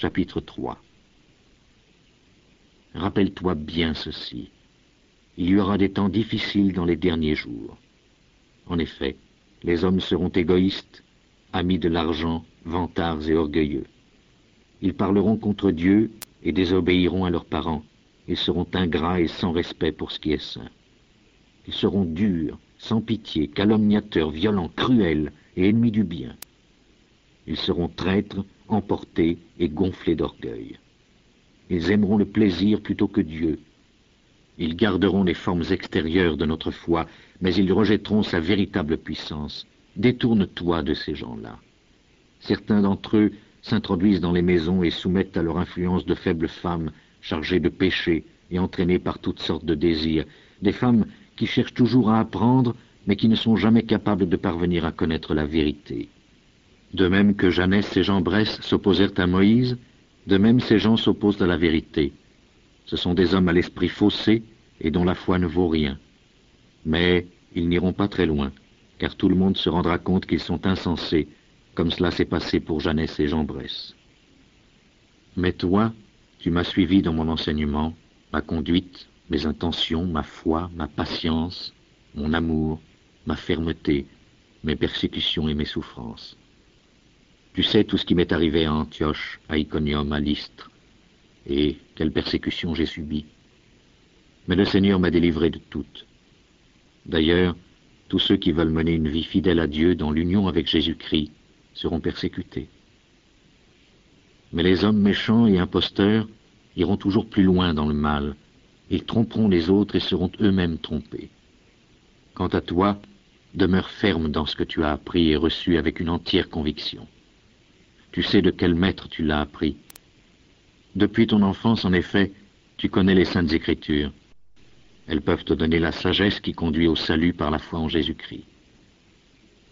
chapitre 3 Rappelle-toi bien ceci. Il y aura des temps difficiles dans les derniers jours. En effet, les hommes seront égoïstes, amis de l'argent, vantards et orgueilleux. Ils parleront contre Dieu et désobéiront à leurs parents. Ils seront ingrats et sans respect pour ce qui est saint. Ils seront durs, sans pitié, calomniateurs, violents, cruels et ennemis du bien. Ils seront traîtres, emportés et gonflés d'orgueil. Ils aimeront le plaisir plutôt que Dieu. Ils garderont les formes extérieures de notre foi, mais ils rejetteront sa véritable puissance. Détourne-toi de ces gens-là. Certains d'entre eux s'introduisent dans les maisons et soumettent à leur influence de faibles femmes chargées de péchés et entraînées par toutes sortes de désirs, des femmes qui cherchent toujours à apprendre, mais qui ne sont jamais capables de parvenir à connaître la vérité. De même que Jeannès et Jean Bresse s'opposèrent à Moïse, de même ces gens s'opposent à la vérité. Ce sont des hommes à l'esprit faussé et dont la foi ne vaut rien. Mais ils n'iront pas très loin, car tout le monde se rendra compte qu'ils sont insensés comme cela s'est passé pour Jeannès et Jean Bresse. Mais toi, tu m'as suivi dans mon enseignement, ma conduite, mes intentions, ma foi, ma patience, mon amour, ma fermeté, mes persécutions et mes souffrances. Tu sais tout ce qui m'est arrivé à Antioche, à Iconium, à Lystre, et quelles persécutions j'ai subies. Mais le Seigneur m'a délivré de toutes. D'ailleurs, tous ceux qui veulent mener une vie fidèle à Dieu dans l'union avec Jésus-Christ seront persécutés. Mais les hommes méchants et imposteurs iront toujours plus loin dans le mal. Ils tromperont les autres et seront eux-mêmes trompés. Quant à toi, demeure ferme dans ce que tu as appris et reçu avec une entière conviction. Tu sais de quel maître tu l'as appris. Depuis ton enfance, en effet, tu connais les saintes écritures. Elles peuvent te donner la sagesse qui conduit au salut par la foi en Jésus-Christ.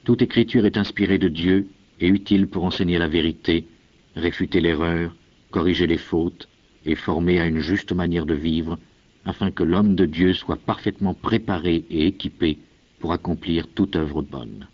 Toute écriture est inspirée de Dieu et utile pour enseigner la vérité, réfuter l'erreur, corriger les fautes et former à une juste manière de vivre, afin que l'homme de Dieu soit parfaitement préparé et équipé pour accomplir toute œuvre bonne.